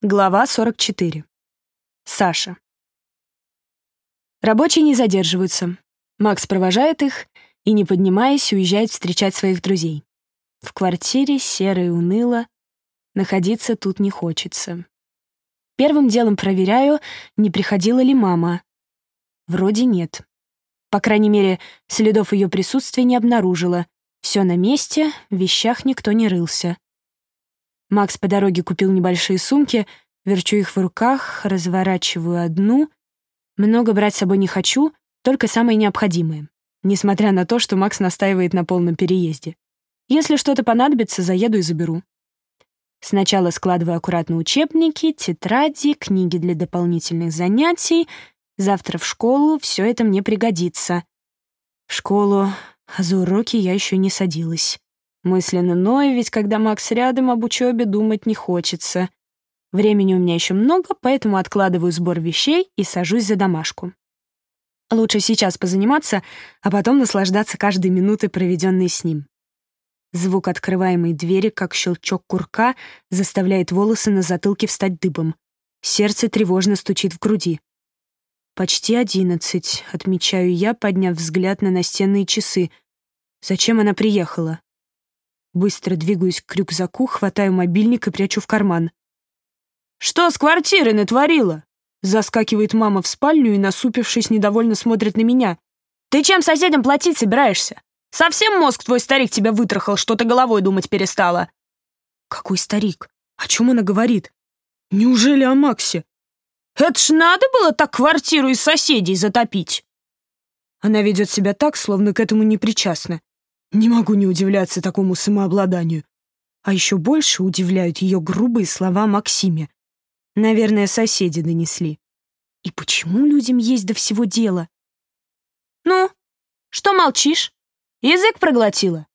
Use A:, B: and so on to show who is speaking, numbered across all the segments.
A: Глава 44. Саша. Рабочие не задерживаются. Макс провожает их и, не поднимаясь, уезжает встречать своих друзей. В квартире серо и уныло. Находиться тут не хочется. Первым делом проверяю, не приходила ли мама. Вроде нет. По крайней мере, следов ее присутствия не обнаружила. Все на месте, в вещах никто не рылся. Макс по дороге купил небольшие сумки, верчу их в руках, разворачиваю одну. Много брать с собой не хочу, только самое необходимое. Несмотря на то, что Макс настаивает на полном переезде. Если что-то понадобится, заеду и заберу. Сначала складываю аккуратно учебники, тетради, книги для дополнительных занятий. Завтра в школу все это мне пригодится. В школу, а за уроки я еще не садилась. Мысленно ною, ведь когда Макс рядом, об учебе думать не хочется. Времени у меня еще много, поэтому откладываю сбор вещей и сажусь за домашку. Лучше сейчас позаниматься, а потом наслаждаться каждой минутой, проведенной с ним. Звук открываемой двери, как щелчок курка, заставляет волосы на затылке встать дыбом. Сердце тревожно стучит в груди. «Почти одиннадцать», — отмечаю я, подняв взгляд на настенные часы. «Зачем она приехала?» Быстро двигаюсь к рюкзаку, хватаю мобильник и прячу в карман. «Что с квартиры натворила?» Заскакивает мама в спальню и, насупившись, недовольно смотрит на меня. «Ты чем соседям платить собираешься? Совсем мозг твой старик тебя вытрахал, что ты головой думать перестала?» «Какой старик? О чем она говорит? Неужели о Максе?» «Это ж надо было так квартиру из соседей затопить!» Она ведет себя так, словно к этому не причастна. Не могу не удивляться такому самообладанию. А еще больше удивляют ее грубые слова Максиме. Наверное, соседи донесли. И почему людям есть до всего дела? «Ну, что молчишь? Язык проглотила?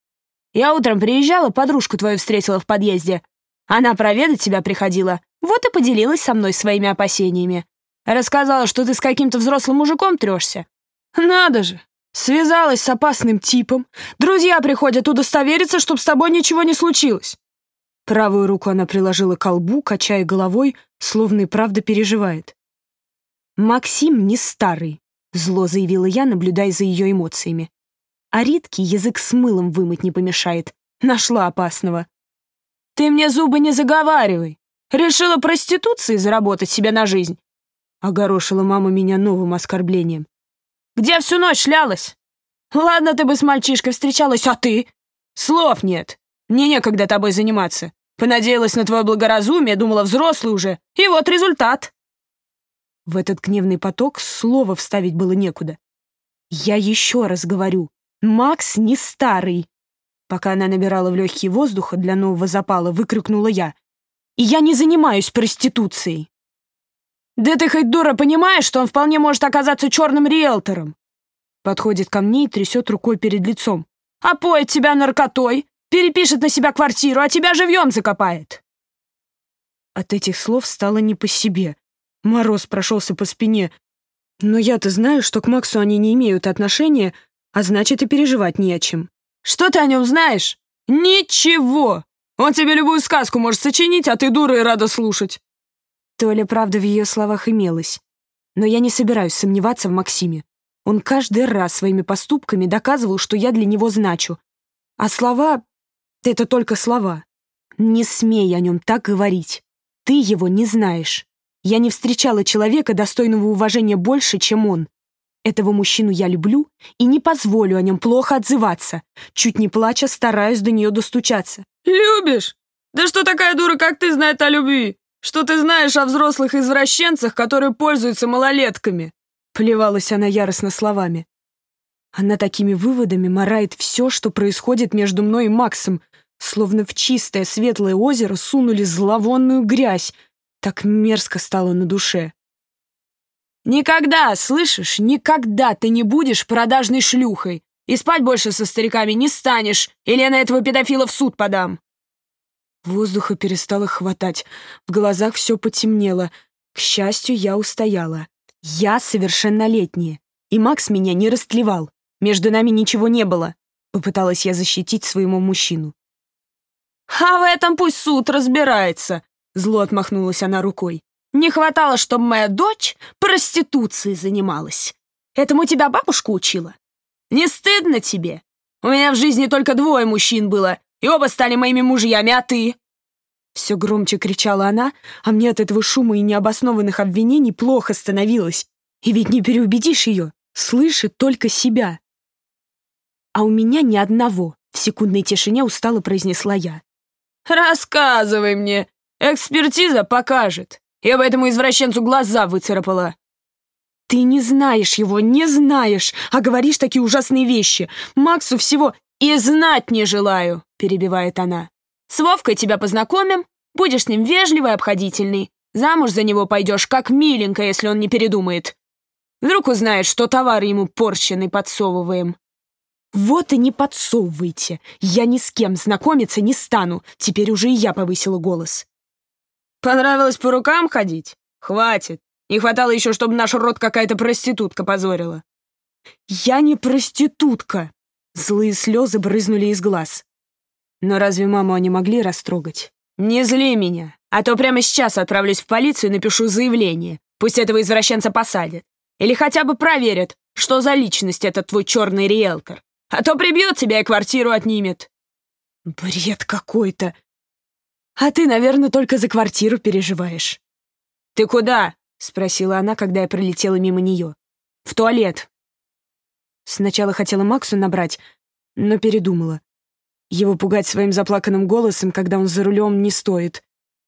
A: Я утром приезжала, подружку твою встретила в подъезде. Она проведать тебя приходила, вот и поделилась со мной своими опасениями. Рассказала, что ты с каким-то взрослым мужиком трешься. Надо же, Связалась с опасным типом. Друзья приходят удостовериться, чтобы с тобой ничего не случилось. Правую руку она приложила к колбу, качая головой, словно и правда переживает. «Максим не старый», — зло заявила я, наблюдая за ее эмоциями. «А Ритке язык с мылом вымыть не помешает. Нашла опасного». «Ты мне зубы не заговаривай. Решила проституцией заработать себе на жизнь?» Огорошила мама меня новым оскорблением. Где всю ночь шлялась? Ладно, ты бы с мальчишкой встречалась, а ты? Слов нет. Мне некогда тобой заниматься. Понадеялась на твое благоразумие, думала, взрослый уже. И вот результат. В этот гневный поток слова вставить было некуда. Я еще раз говорю, Макс не старый. Пока она набирала в легкие воздуха для нового запала, выкрикнула я. И я не занимаюсь проституцией. «Да ты хоть дура понимаешь, что он вполне может оказаться черным риэлтором?» Подходит ко мне и трясет рукой перед лицом. «Опоет тебя наркотой, перепишет на себя квартиру, а тебя живьем закопает!» От этих слов стало не по себе. Мороз прошелся по спине. Но я-то знаю, что к Максу они не имеют отношения, а значит и переживать не о чем. «Что ты о нем знаешь?» «Ничего! Он тебе любую сказку может сочинить, а ты дура и рада слушать. Толя правда в ее словах имелась. Но я не собираюсь сомневаться в Максиме. Он каждый раз своими поступками доказывал, что я для него значу. А слова — это только слова. Не смей о нем так говорить. Ты его не знаешь. Я не встречала человека, достойного уважения больше, чем он. Этого мужчину я люблю и не позволю о нем плохо отзываться. Чуть не плача, стараюсь до нее достучаться. «Любишь? Да что такая дура, как ты, знает о любви? Что ты знаешь о взрослых извращенцах, которые пользуются малолетками?» Плевалась она яростно словами. Она такими выводами морает все, что происходит между мной и Максом, словно в чистое светлое озеро сунули зловонную грязь. Так мерзко стало на душе. «Никогда, слышишь, никогда ты не будешь продажной шлюхой и спать больше со стариками не станешь, или я на этого педофила в суд подам!» Воздуха перестало хватать, в глазах все потемнело. К счастью, я устояла. Я совершеннолетняя, и Макс меня не растлевал. Между нами ничего не было. Попыталась я защитить своему мужчину. «А в этом пусть суд разбирается. Зло отмахнулась она рукой. «Не хватало, чтобы моя дочь проституцией занималась. Этому тебя бабушка учила? Не стыдно тебе? У меня в жизни только двое мужчин было, и оба стали моими мужьями, а ты?» Все громче кричала она, а мне от этого шума и необоснованных обвинений плохо становилось. И ведь не переубедишь ее, слышит только себя. А у меня ни одного, в секундной тишине устало произнесла я. «Рассказывай мне, экспертиза покажет. Я бы этому извращенцу глаза выцарапала». «Ты не знаешь его, не знаешь, а говоришь такие ужасные вещи. Максу всего и знать не желаю», — перебивает она. С Вовкой тебя познакомим, будешь с ним вежливый, обходительный. Замуж за него пойдешь, как миленько, если он не передумает. Вдруг узнает, что товар ему порченый подсовываем. Вот и не подсовывайте. Я ни с кем знакомиться не стану. Теперь уже и я повысила голос. Понравилось по рукам ходить? Хватит. Не хватало еще, чтобы наш род какая-то проститутка позорила. Я не проститутка. Злые слезы брызнули из глаз. Но разве маму они могли растрогать? «Не зли меня, а то прямо сейчас отправлюсь в полицию и напишу заявление. Пусть этого извращенца посадят. Или хотя бы проверят, что за личность этот твой черный риэлтор. А то прибьет тебя и квартиру отнимет». «Бред какой-то. А ты, наверное, только за квартиру переживаешь». «Ты куда?» — спросила она, когда я пролетела мимо нее. «В туалет». Сначала хотела Максу набрать, но передумала. Его пугать своим заплаканным голосом, когда он за рулем, не стоит.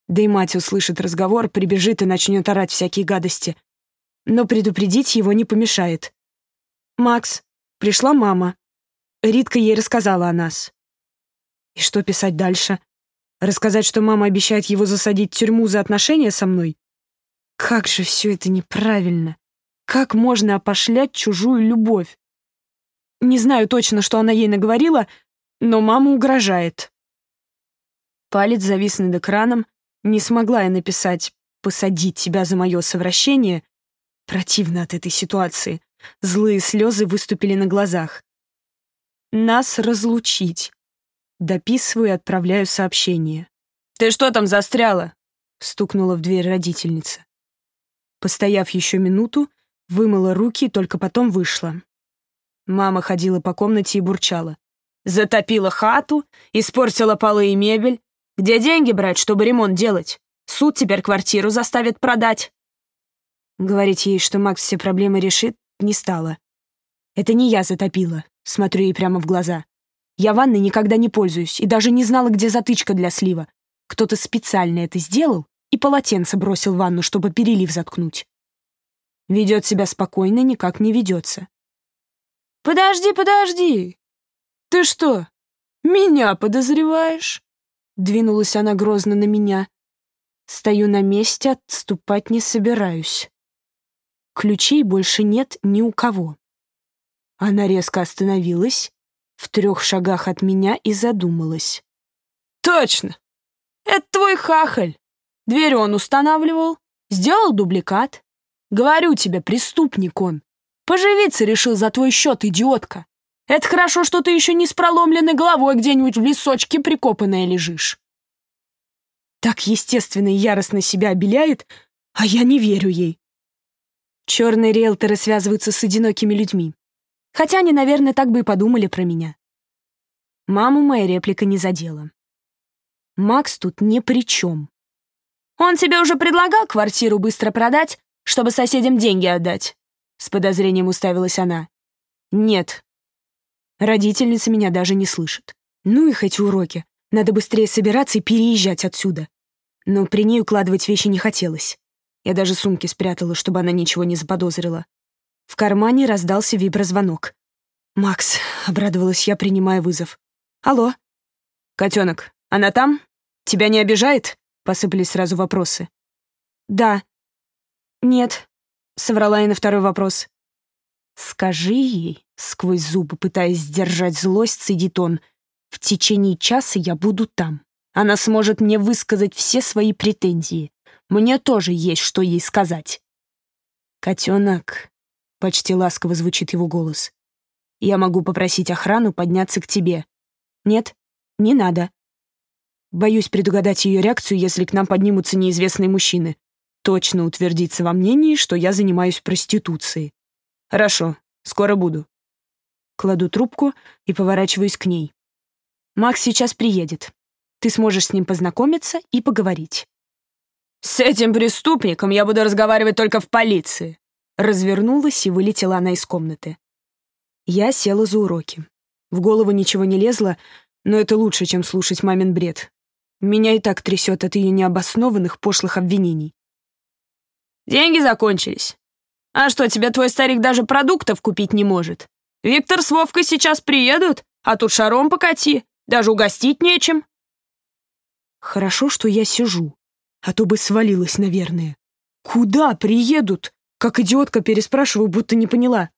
A: Да и мать услышит разговор, прибежит и начнет орать всякие гадости. Но предупредить его не помешает. «Макс, пришла мама. Ритка ей рассказала о нас». И что писать дальше? Рассказать, что мама обещает его засадить в тюрьму за отношения со мной? Как же все это неправильно. Как можно опошлять чужую любовь? Не знаю точно, что она ей наговорила, но мама угрожает. Палец завис над экраном, не смогла я написать «посадить тебя за мое совращение». Противно от этой ситуации. Злые слезы выступили на глазах. «Нас разлучить». Дописываю и отправляю сообщение. «Ты что там застряла?» — стукнула в дверь родительница. Постояв еще минуту, вымыла руки и только потом вышла. Мама ходила по комнате и бурчала. Затопила хату, испортила полы и мебель. Где деньги брать, чтобы ремонт делать? Суд теперь квартиру заставит продать. Говорить ей, что Макс все проблемы решит, не стала. Это не я затопила, смотрю ей прямо в глаза. Я ванной никогда не пользуюсь и даже не знала, где затычка для слива. Кто-то специально это сделал и полотенце бросил в ванну, чтобы перелив заткнуть. Ведет себя спокойно, никак не ведется. «Подожди, подожди!» «Ты что, меня подозреваешь?» Двинулась она грозно на меня. Стою на месте, отступать не собираюсь. Ключей больше нет ни у кого. Она резко остановилась, в трех шагах от меня и задумалась. «Точно! Это твой хахаль! Дверь он устанавливал, сделал дубликат. Говорю тебе, преступник он. Поживиться решил за твой счет, идиотка. Это хорошо, что ты еще не с проломленной головой где-нибудь в лесочке прикопанная лежишь. Так естественно яростно себя обеляет, а я не верю ей. Черные риэлторы связываются с одинокими людьми. Хотя они, наверное, так бы и подумали про меня. Маму моя реплика не задела. Макс тут ни при чем. Он тебе уже предлагал квартиру быстро продать, чтобы соседям деньги отдать? С подозрением уставилась она. Нет, Родительница меня даже не слышит. Ну их эти уроки. Надо быстрее собираться и переезжать отсюда. Но при ней укладывать вещи не хотелось. Я даже сумки спрятала, чтобы она ничего не заподозрила. В кармане раздался виброзвонок. «Макс», — обрадовалась я, принимая вызов. «Алло?» «Котенок, она там? Тебя не обижает?» — посыпались сразу вопросы. «Да». «Нет», — соврала я на второй вопрос. «Скажи ей», — сквозь зубы, пытаясь сдержать злость, цедит он, «в течение часа я буду там. Она сможет мне высказать все свои претензии. Мне тоже есть что ей сказать». «Котенок», — почти ласково звучит его голос, «я могу попросить охрану подняться к тебе». «Нет, не надо». Боюсь предугадать ее реакцию, если к нам поднимутся неизвестные мужчины. Точно утвердиться во мнении, что я занимаюсь проституцией. Хорошо, скоро буду. Кладу трубку и поворачиваюсь к ней. Макс сейчас приедет. Ты сможешь с ним познакомиться и поговорить. «С этим преступником я буду разговаривать только в полиции», развернулась и вылетела она из комнаты. Я села за уроки. В голову ничего не лезло, но это лучше, чем слушать мамин бред. Меня и так трясет от ее необоснованных пошлых обвинений. «Деньги закончились. А что, тебе твой старик даже продуктов купить не может? Виктор с Вовкой сейчас приедут, а тут шаром покати, даже угостить нечем». Хорошо, что я сижу, а то бы свалилась, наверное. «Куда приедут?» Как идиотка переспрашиваю, будто не поняла.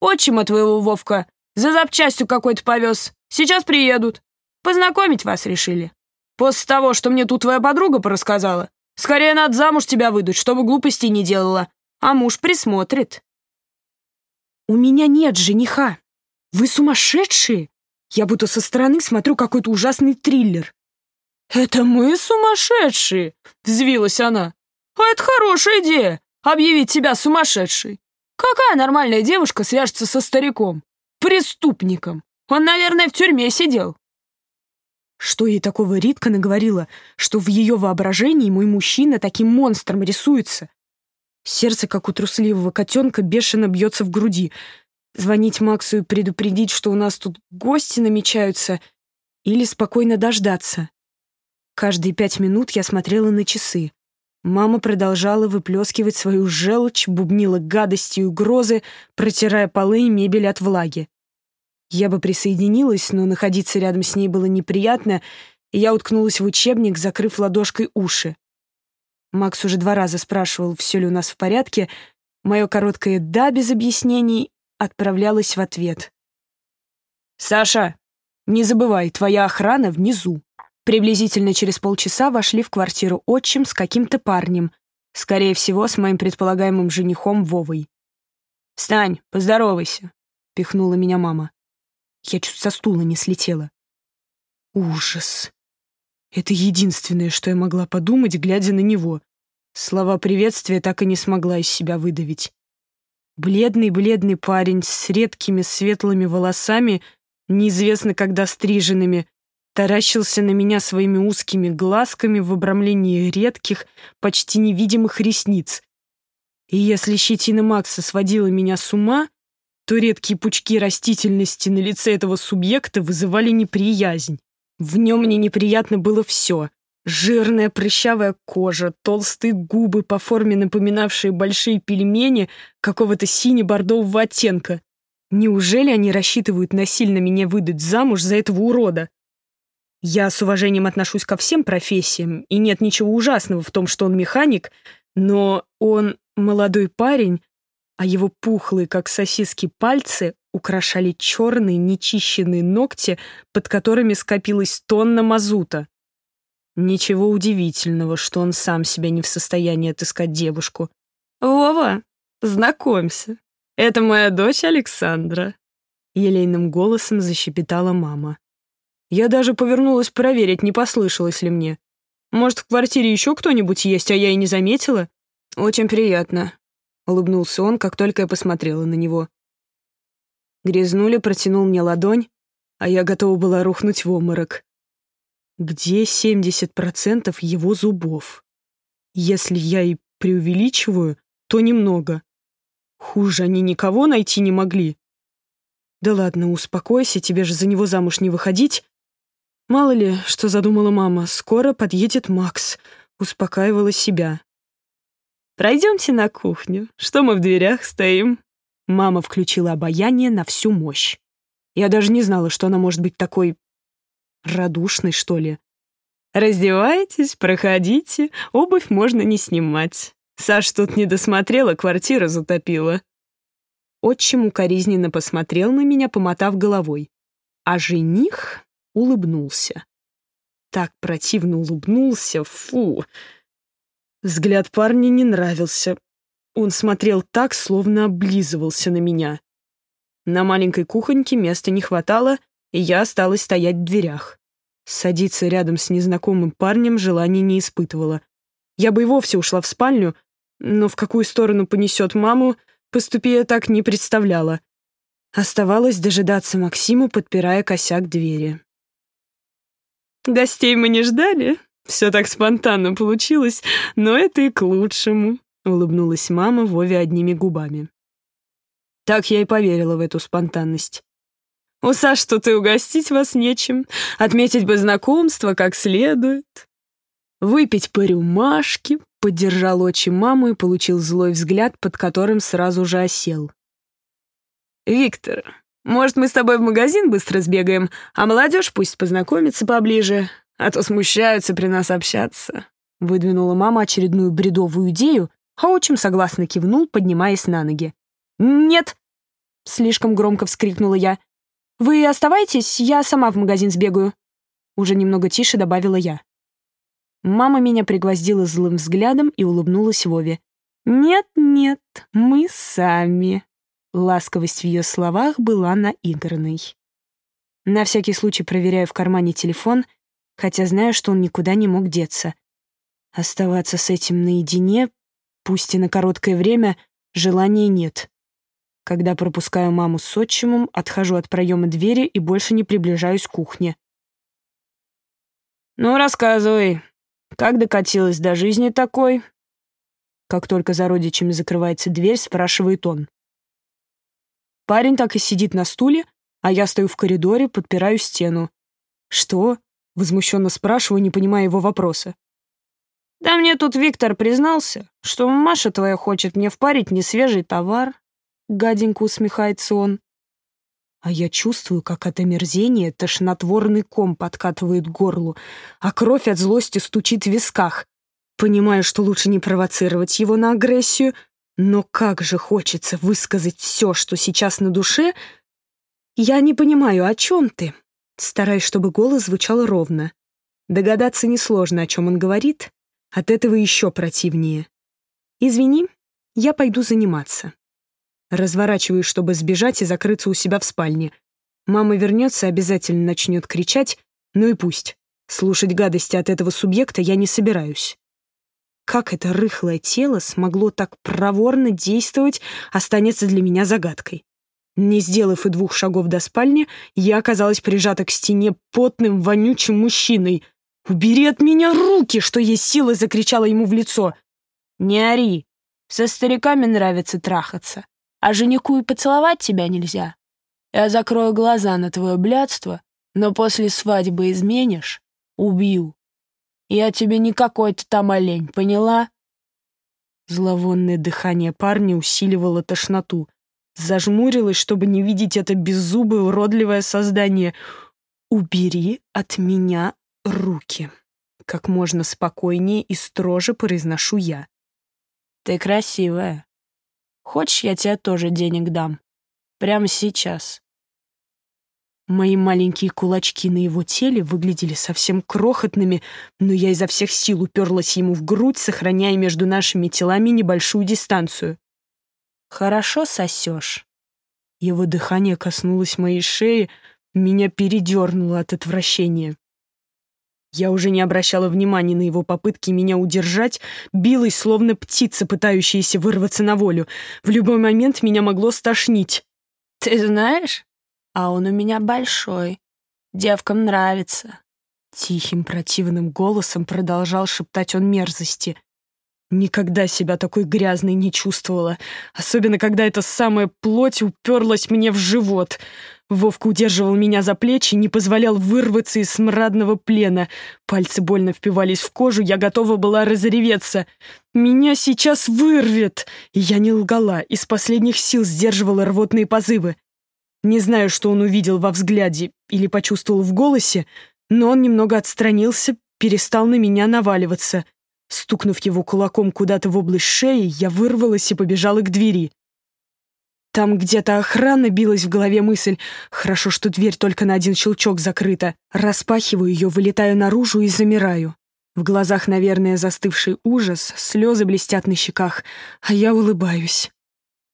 A: «Отчима твоего Вовка за запчастью какой-то повез. Сейчас приедут. Познакомить вас решили. После того, что мне тут твоя подруга порассказала, скорее надо замуж тебя выдуть, чтобы глупостей не делала. А муж присмотрит». «У меня нет жениха. Вы сумасшедшие? Я будто со стороны смотрю какой-то ужасный триллер». «Это мы сумасшедшие?» — взвилась она. «А это хорошая идея объявить себя сумасшедшей. Какая нормальная девушка свяжется со стариком? Преступником. Он, наверное, в тюрьме сидел. Что ей такого Ритка наговорила, что в ее воображении мой мужчина таким монстром рисуется? Сердце, как у трусливого котенка, бешено бьется в груди. Звонить Максу и предупредить, что у нас тут гости намечаются, или спокойно дождаться. Каждые пять минут я смотрела на часы. Мама продолжала выплескивать свою желчь, бубнила гадости и угрозы, протирая полы и мебель от влаги. Я бы присоединилась, но находиться рядом с ней было неприятно, и я уткнулась в учебник, закрыв ладошкой уши. Макс уже два раза спрашивал, все ли у нас в порядке. Мое короткое «да» без объяснений отправлялось в ответ. «Саша, не забывай, твоя охрана внизу». Приблизительно через полчаса вошли в квартиру отчим с каким-то парнем, скорее всего, с моим предполагаемым женихом Вовой. «Встань, поздоровайся», — пихнула меня мама. Я чуть со стула не слетела. Ужас. Это единственное, что я могла подумать, глядя на него. Слова приветствия так и не смогла из себя выдавить. Бледный-бледный парень с редкими светлыми волосами, неизвестно когда стриженными, таращился на меня своими узкими глазками в обрамлении редких, почти невидимых ресниц. И если щетина Макса сводила меня с ума, то редкие пучки растительности на лице этого субъекта вызывали неприязнь. В нем мне неприятно было все. Жирная прыщавая кожа, толстые губы, по форме напоминавшие большие пельмени какого-то сине-бордового оттенка. Неужели они рассчитывают насильно меня выдать замуж за этого урода? Я с уважением отношусь ко всем профессиям, и нет ничего ужасного в том, что он механик, но он молодой парень, а его пухлые, как сосиски, пальцы украшали черные нечищенные ногти, под которыми скопилась тонна мазута. Ничего удивительного, что он сам себя не в состоянии отыскать девушку. «Вова, знакомься, это моя дочь Александра», — елейным голосом защепетала мама. Я даже повернулась проверить, не послышалось ли мне. Может, в квартире еще кто-нибудь есть, а я и не заметила? Очень приятно. Улыбнулся он, как только я посмотрела на него. Грязнули протянул мне ладонь, а я готова была рухнуть в обморок. Где 70% его зубов? Если я и преувеличиваю, то немного. Хуже они никого найти не могли. Да ладно, успокойся, тебе же за него замуж не выходить. Мало ли, что задумала мама, скоро подъедет Макс, успокаивала себя. «Пройдемте на кухню, что мы в дверях стоим?» Мама включила обаяние на всю мощь. Я даже не знала, что она может быть такой... радушной, что ли. «Раздевайтесь, проходите, обувь можно не снимать. Саш тут не досмотрела, квартира затопила». Отчим укоризненно посмотрел на меня, помотав головой. А жених улыбнулся. Так противно улыбнулся, фу. Взгляд парня не нравился. Он смотрел так, словно облизывался на меня. На маленькой кухоньке места не хватало, и я осталась стоять в дверях.
B: Садиться рядом с незнакомым парнем желания не испытывала. Я бы и вовсе ушла в спальню, но в какую сторону понесет маму, поступи я так не представляла. Оставалось дожидаться Максиму, подпирая косяк двери. «Гостей мы не ждали. Все так спонтанно получилось, но это и к лучшему», — улыбнулась мама Вове одними губами. Так я и поверила в эту спонтанность. «У Саш тут и угостить вас нечем, отметить бы знакомство как следует». «Выпить по рюмашке», — поддержал отчим маму и получил злой взгляд, под которым сразу же осел. «Виктор, может, мы с тобой в магазин быстро сбегаем, а молодежь пусть познакомится поближе, а то смущаются при нас общаться», — выдвинула мама очередную бредовую идею, а отчим согласно кивнул, поднимаясь на ноги. «Нет!» — слишком громко вскрикнула я. «Вы оставайтесь, я сама в магазин сбегаю», — уже немного тише добавила я. Мама меня пригвоздила злым взглядом и улыбнулась Вове. «Нет-нет, мы сами». Ласковость в ее словах была наигранной. На всякий случай проверяю в кармане телефон, хотя знаю, что он никуда не мог деться. Оставаться с этим наедине, пусть и на короткое время, желания нет. Когда пропускаю маму с отчимом, отхожу от проема двери и больше не приближаюсь к кухне. «Ну, рассказывай, как докатилась до жизни такой?» Как только за родичами закрывается дверь, спрашивает он. Парень так и сидит на стуле, а я стою в коридоре, подпираю стену. «Что?» — возмущенно спрашиваю, не понимая его вопроса. «Да мне тут Виктор признался, что Маша твоя хочет мне впарить несвежий товар», — гаденько усмехается он. А я чувствую, как от омерзения тошнотворный ком подкатывает горлу, а кровь от злости стучит в висках. Понимаю, что лучше не провоцировать его на агрессию, но как же хочется высказать все, что сейчас на душе. Я не понимаю, о чем ты? Стараюсь, чтобы голос звучал ровно. Догадаться несложно, о чем он говорит. От этого еще противнее. Извини, я пойду заниматься. Разворачиваюсь, чтобы сбежать и закрыться у себя в спальне. Мама вернется, обязательно начнет кричать, ну и пусть. Слушать гадости от этого субъекта я не собираюсь. Как это рыхлое тело смогло так проворно действовать, останется для меня загадкой. Не сделав и двух шагов до спальни, я оказалась прижата к стене потным, вонючим мужчиной. «Убери от меня руки!» — что есть силы, закричала ему в лицо. «Не ори. Со стариками нравится трахаться. А жениху и поцеловать тебя нельзя. Я закрою глаза на твое блядство, но после свадьбы изменишь — убью. Я тебе не какой-то там олень, поняла?» Зловонное дыхание парня усиливало тошноту. Зажмурилась, чтобы не видеть это беззубое, уродливое создание. «Убери от меня руки!» Как можно спокойнее и строже произношу я. «Ты красивая. Хочешь, я тебе тоже денег дам? Прямо сейчас. Мои маленькие кулачки на его теле выглядели совсем крохотными, но я изо всех сил уперлась ему в грудь, сохраняя между нашими телами небольшую дистанцию. «Хорошо сосешь». Его дыхание коснулось моей шеи, меня передернуло от отвращения. Я уже не обращала внимания на его попытки меня удержать, билась, словно птица, пытающаяся вырваться на волю. В любой момент меня могло стошнить. «Ты знаешь, а он у меня большой. Девкам нравится. Тихим противным голосом продолжал шептать он мерзости. Никогда себя такой грязной не чувствовала, особенно когда эта самая плоть уперлась мне в живот. Вовка удерживал меня за плечи, не позволял вырваться из смрадного плена. Пальцы больно впивались в кожу, я готова была разреветься. «Меня сейчас вырвет!» Я не лгала, из последних сил сдерживала рвотные позывы. Не знаю, что он увидел во взгляде или почувствовал в голосе, но он немного отстранился, перестал на меня наваливаться. Стукнув его кулаком куда-то в область шеи, я вырвалась и побежала к двери. Там где-то охрана билась в голове мысль. Хорошо, что дверь только на один щелчок закрыта. Распахиваю ее, вылетаю наружу и замираю. В глазах, наверное, застывший ужас, слезы блестят на щеках, а я улыбаюсь.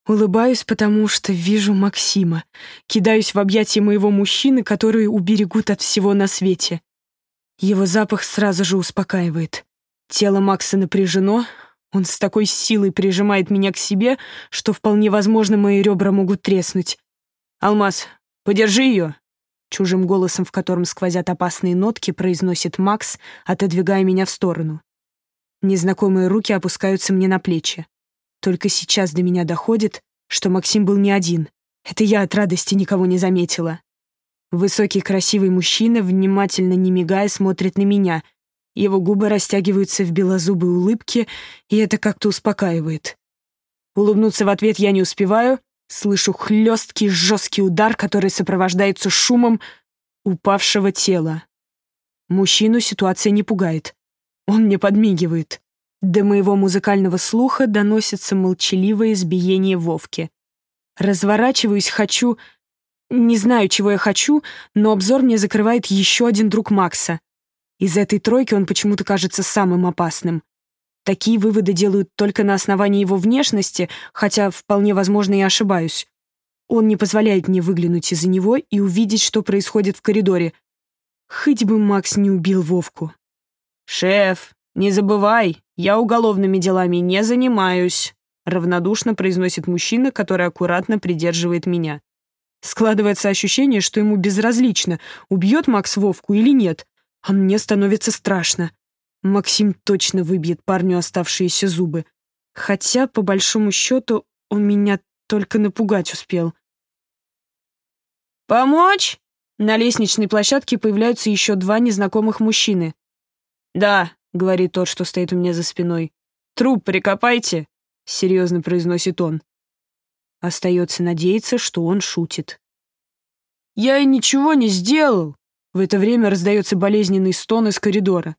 B: Улыбаюсь, потому что вижу Максима. Кидаюсь в объятия моего мужчины, которые уберегут от всего на свете. Его запах сразу же успокаивает. Тело Макса напряжено, он с такой силой прижимает меня к себе, что вполне возможно мои ребра могут треснуть. «Алмаз, подержи ее!» Чужим голосом, в котором сквозят опасные нотки, произносит Макс, отодвигая меня в сторону. Незнакомые руки опускаются мне на плечи. Только сейчас до меня доходит, что Максим был не один. Это я от радости никого не заметила. Высокий красивый мужчина, внимательно не мигая, смотрит на меня. Его губы растягиваются в белозубой улыбке, и это как-то успокаивает. Улыбнуться в ответ я не успеваю, Слышу хлесткий жесткий удар, который сопровождается шумом упавшего тела. Мужчину ситуация не пугает. Он мне подмигивает. До моего музыкального слуха доносится молчаливое избиение Вовки. Разворачиваюсь, хочу... Не знаю, чего я хочу, но обзор мне закрывает еще один друг Макса. Из этой тройки он почему-то кажется самым опасным. Такие выводы делают только на основании его внешности, хотя вполне возможно я ошибаюсь. Он не позволяет мне выглянуть из-за него и увидеть, что происходит в коридоре. Хоть бы Макс не убил Вовку. «Шеф, не забывай, я уголовными делами не занимаюсь», равнодушно произносит мужчина, который аккуратно придерживает меня. Складывается ощущение, что ему безразлично, убьет Макс Вовку или нет, а мне становится страшно. Максим точно выбьет парню оставшиеся зубы. Хотя, по большому счету, он меня только напугать успел. «Помочь?» На лестничной площадке появляются еще два незнакомых мужчины. «Да», — говорит тот, что стоит у меня за спиной. «Труп прикопайте», — серьезно произносит он. Остается надеяться, что он шутит. «Я и ничего не сделал!» В это время раздается болезненный стон из коридора.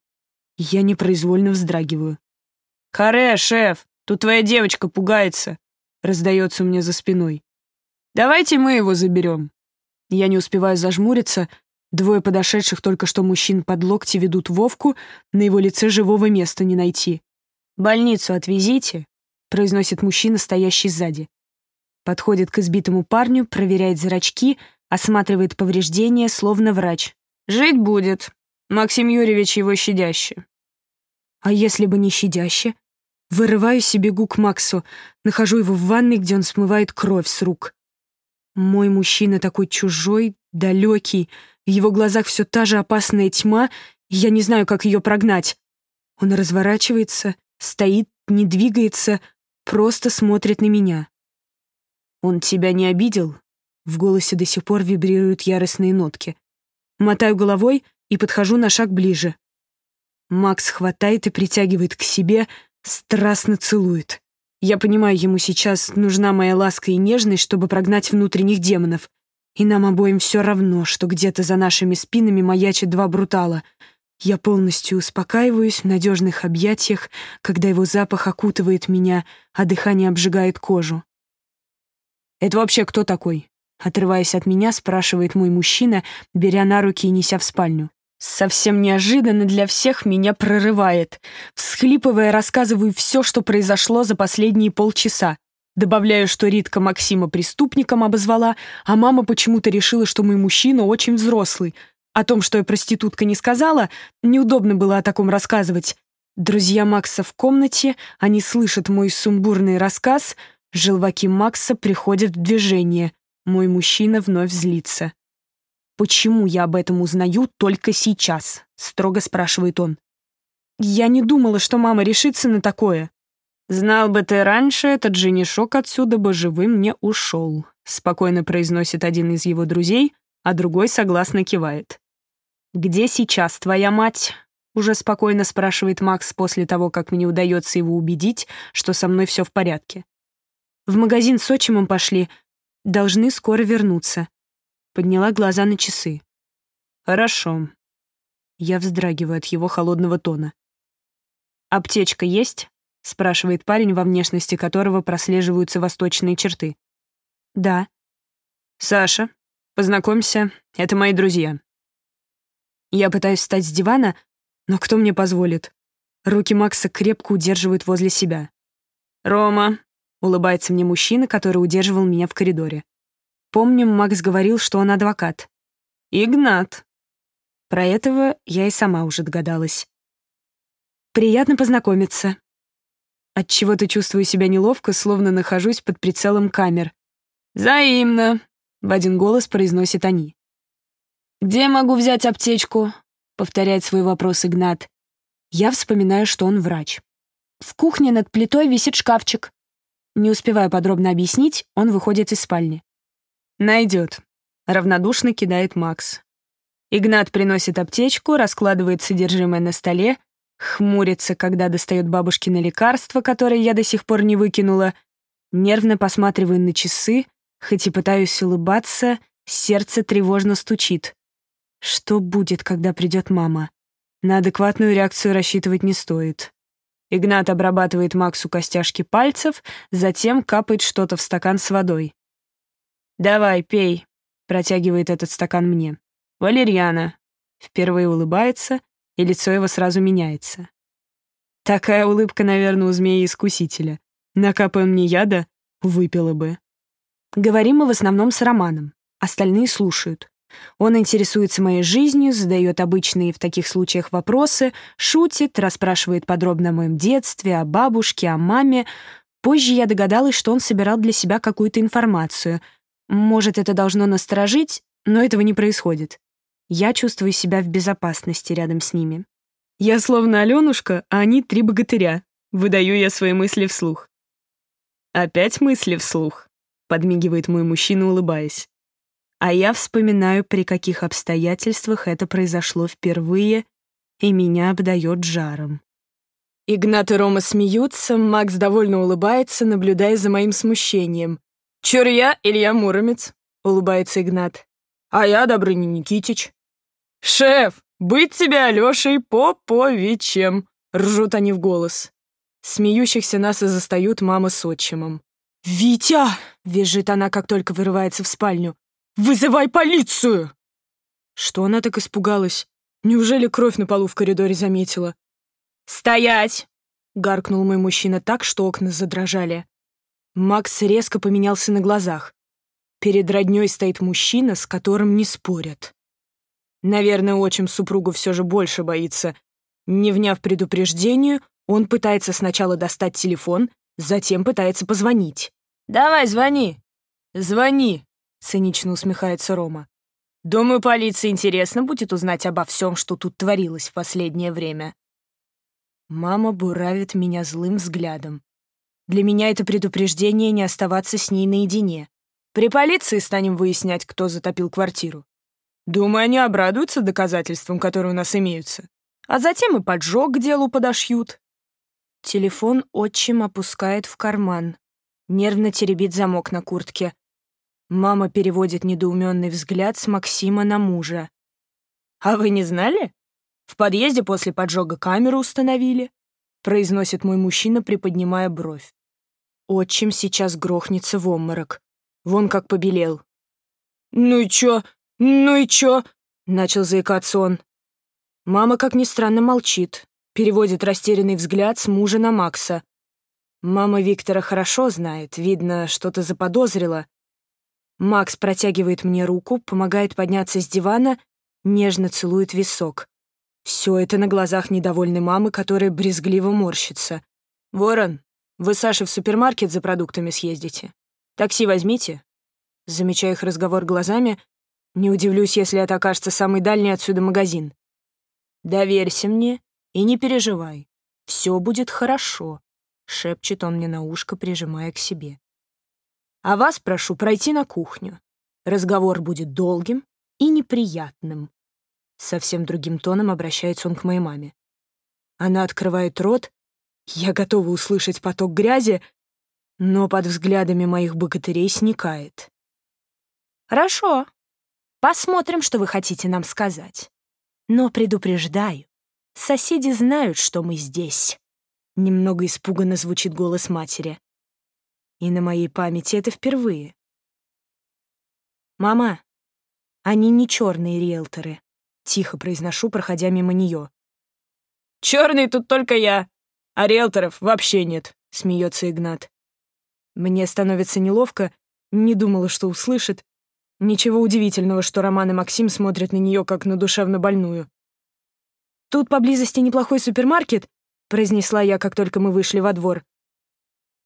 B: Я непроизвольно вздрагиваю. «Харе, шеф, тут твоя девочка пугается», — раздается у меня за спиной. «Давайте мы его заберем». Я не успеваю зажмуриться. Двое подошедших только что мужчин под локти ведут Вовку, на его лице живого места не найти. «Больницу отвезите», — произносит мужчина, стоящий сзади. Подходит к избитому парню, проверяет зрачки, осматривает повреждения, словно врач. «Жить будет», Максим Юрьевич его щадяще. А если бы не щадяще? Вырываюсь и бегу к Максу, нахожу его в ванной, где он смывает кровь с рук. Мой мужчина такой чужой, далекий, в его глазах все та же опасная тьма, и я не знаю, как ее прогнать. Он разворачивается, стоит, не двигается, просто смотрит на меня. «Он тебя не обидел?» В голосе до сих пор вибрируют яростные нотки. Мотаю головой, и подхожу на шаг ближе. Макс хватает и притягивает к себе, страстно целует. Я понимаю, ему сейчас нужна моя ласка и нежность, чтобы прогнать внутренних демонов. И нам обоим все равно, что где-то за нашими спинами маячат два брутала. Я полностью успокаиваюсь в надежных объятиях, когда его запах окутывает меня, а дыхание обжигает кожу. «Это вообще кто такой?» Отрываясь от меня, спрашивает мой мужчина, беря на руки и неся в спальню. Совсем неожиданно для всех меня прорывает. Всхлипывая, рассказываю все, что произошло за последние полчаса. Добавляю, что Ритка Максима преступником обозвала, а мама почему-то решила, что мой мужчина очень взрослый. О том, что я проститутка не сказала, неудобно было о таком рассказывать. Друзья Макса в комнате, они слышат мой сумбурный рассказ, желваки Макса приходят в движение. Мой мужчина вновь злится. «Почему я об этом узнаю только сейчас?» — строго спрашивает он. «Я не думала, что мама решится на такое». «Знал бы ты раньше, этот женишок отсюда бы живым не ушел», — спокойно произносит один из его друзей, а другой согласно кивает. «Где сейчас твоя мать?» — уже спокойно спрашивает Макс после того, как мне удается его убедить, что со мной все в порядке. «В магазин с отчимом пошли. Должны скоро вернуться. Подняла глаза на часы. «Хорошо». Я вздрагиваю от его холодного тона. «Аптечка есть?» — спрашивает парень, во внешности которого прослеживаются восточные черты. «Да». «Саша, познакомься, это мои друзья». Я пытаюсь встать с дивана, но кто мне позволит? Руки Макса крепко удерживают возле себя. «Рома», — улыбается мне мужчина, который удерживал меня в коридоре. Помним, Макс говорил, что он адвокат. «Игнат».
A: Про этого я и сама уже догадалась. «Приятно познакомиться». Отчего-то чувствую себя неловко, словно нахожусь под прицелом камер.
B: «Взаимно», — в один голос произносят они. «Где могу взять аптечку?» — повторяет свой вопрос Игнат.
A: Я вспоминаю, что он врач. В кухне над плитой висит шкафчик. Не успевая подробно объяснить, он выходит из спальни.
B: «Найдет», — равнодушно кидает Макс. Игнат приносит аптечку, раскладывает содержимое на столе, хмурится, когда достает бабушкино лекарство, которое я до сих пор не выкинула, нервно посматриваю на часы, хоть и пытаюсь улыбаться, сердце тревожно стучит. Что будет, когда придет мама? На адекватную реакцию рассчитывать не стоит. Игнат обрабатывает Максу костяшки пальцев, затем капает что-то в стакан с водой. «Давай, пей», — протягивает этот стакан мне. «Валерьяна». Впервые улыбается, и лицо его сразу меняется. Такая улыбка, наверное, у змеи-искусителя. Накапаем мне яда, выпила бы.
A: Говорим мы в основном с Романом. Остальные слушают. Он интересуется моей жизнью, задает обычные в таких случаях вопросы, шутит, расспрашивает подробно о моем детстве, о бабушке, о маме. Позже я догадалась, что он собирал для себя какую-то информацию. Может, это должно насторожить, но этого не происходит. Я чувствую себя в безопасности рядом с ними.
B: Я словно Аленушка, а они три богатыря. Выдаю я свои мысли вслух. «Опять мысли вслух», — подмигивает мой мужчина, улыбаясь. А я вспоминаю, при каких обстоятельствах это произошло впервые, и меня обдает жаром. Игнат и Рома смеются, Макс довольно улыбается, наблюдая за моим смущением. «Чур я, Илья Муромец», — улыбается Игнат. «А я Добрыня Никитич». «Шеф, быть тебе Алёшей Поповичем!» — ржут они в голос. Смеющихся нас и застают мама с отчимом.
A: «Витя!» — визжит она, как только вырывается в спальню. «Вызывай полицию!»
B: Что она так испугалась? Неужели кровь на полу в коридоре заметила?
A: «Стоять!»
B: — гаркнул мой мужчина так, что окна задрожали. Макс резко поменялся на глазах. Перед роднёй стоит мужчина, с которым не спорят. Наверное, отчим супругу все же больше боится. Не вняв предупреждению, он пытается сначала достать телефон, затем пытается позвонить. «Давай, звони! Звони!» — цинично усмехается Рома. «Думаю, полиции интересно будет узнать обо всем, что тут творилось в последнее время». Мама буравит меня злым взглядом. Для меня это предупреждение не оставаться с ней наедине. При полиции станем выяснять, кто затопил квартиру. Думаю, они обрадуются доказательствам, которые у нас имеются. А затем и поджог к делу подошьют. Телефон отчим опускает в карман. Нервно теребит замок на куртке. Мама переводит недоуменный взгляд с Максима на мужа. «А вы не знали? В подъезде после поджога камеру установили», произносит мой мужчина, приподнимая бровь. Отчим сейчас грохнется в обморок. Вон как побелел. «Ну и чё? «Ну и чё?» — начал заикаться он. Мама, как ни странно, молчит, переводит растерянный взгляд с мужа на Макса. Мама Виктора хорошо знает, видно, что-то заподозрила. Макс протягивает мне руку, помогает подняться с дивана, нежно целует висок. Все это на глазах недовольной мамы, которая брезгливо морщится. «Ворон, вы Саше в супермаркет за продуктами съездите. Такси возьмите». Замечаю их разговор глазами, не удивлюсь, если это окажется самый дальний отсюда магазин. Доверься мне и не переживай. Все будет хорошо, шепчет он мне на ушко, прижимая к себе. А вас прошу пройти на кухню. Разговор будет долгим и неприятным. Совсем другим тоном обращается он к моей маме. Она открывает рот. Я готова услышать поток грязи, но под взглядами моих богатырей сникает. «Хорошо», Посмотрим, что вы хотите нам сказать. Но предупреждаю, соседи знают, что мы здесь. Немного испуганно звучит голос матери. И на моей памяти это впервые. «Мама, они не черные риэлторы», — тихо произношу, проходя мимо нее. «Черный тут только я, а риэлторов вообще нет», — смеется Игнат. Мне становится неловко, не думала, что услышит, Ничего удивительного, что Роман и Максим смотрят на нее как на душевно больную. «Тут поблизости неплохой супермаркет», — произнесла я, как только мы вышли во двор.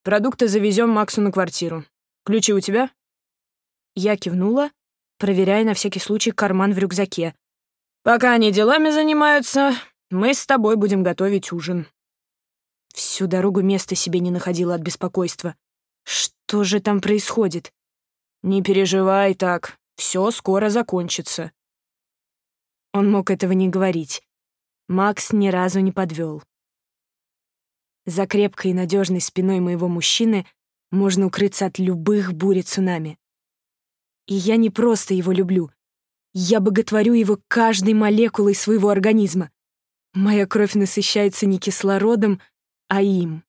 B: «Продукты завезем Максу на квартиру. Ключи у тебя?» Я кивнула, проверяя на всякий случай карман в рюкзаке. «Пока они делами занимаются, мы с тобой будем готовить ужин». Всю дорогу места себе не находила от беспокойства. Что же там происходит? Не переживай так, все скоро закончится. Он мог этого не говорить. Макс ни разу не подвел. За крепкой и надежной спиной моего мужчины можно укрыться от любых бурь и цунами. И я не просто его люблю. Я боготворю его каждой молекулой своего организма. Моя кровь насыщается не кислородом, а им.